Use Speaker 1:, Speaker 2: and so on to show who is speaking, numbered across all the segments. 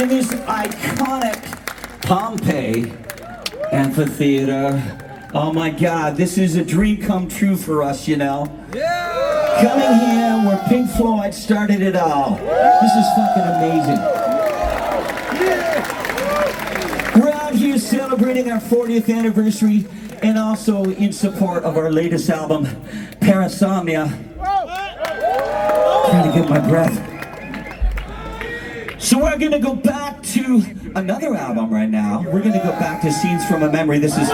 Speaker 1: in this iconic Pompeii amphitheater. Oh my God, this is a dream come true for us, you know. Coming here where Pink Floyd started it all. This is fucking amazing. We're out here celebrating our 40th anniversary and also in support of our latest album, Parasomnia. Trying to get my breath. So we're gonna go back to another album right now. We're gonna go back to Scenes from a Memory. This is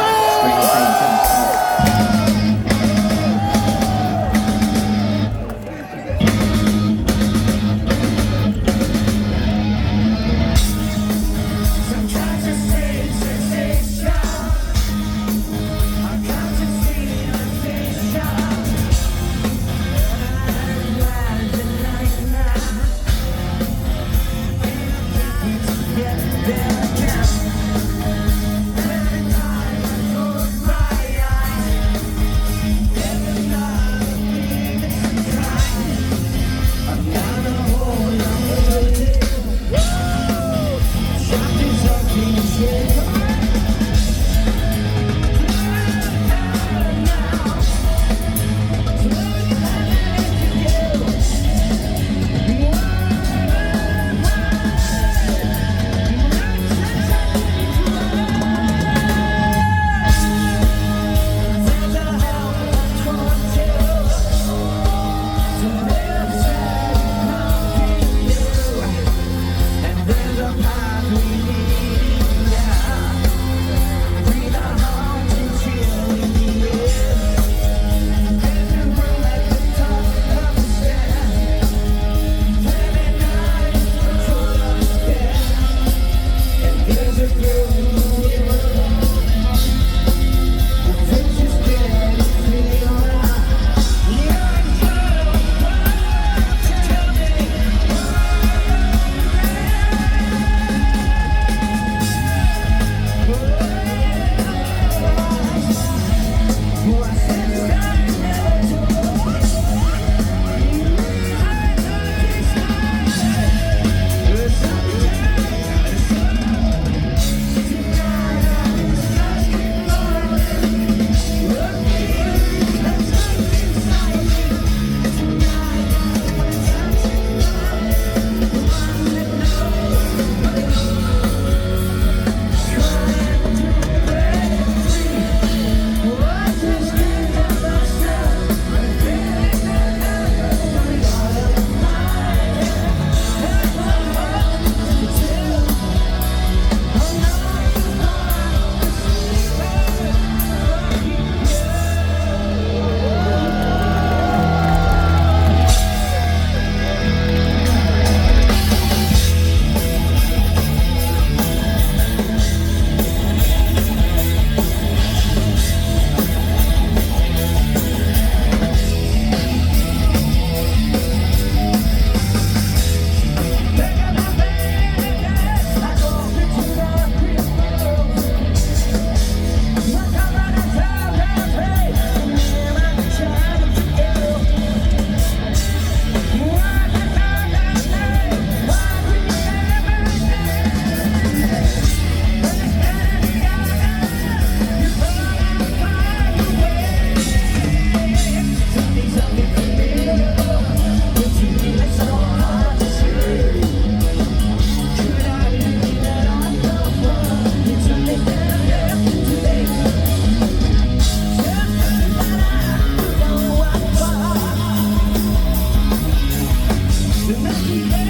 Speaker 2: Merci.